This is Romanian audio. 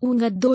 ungă do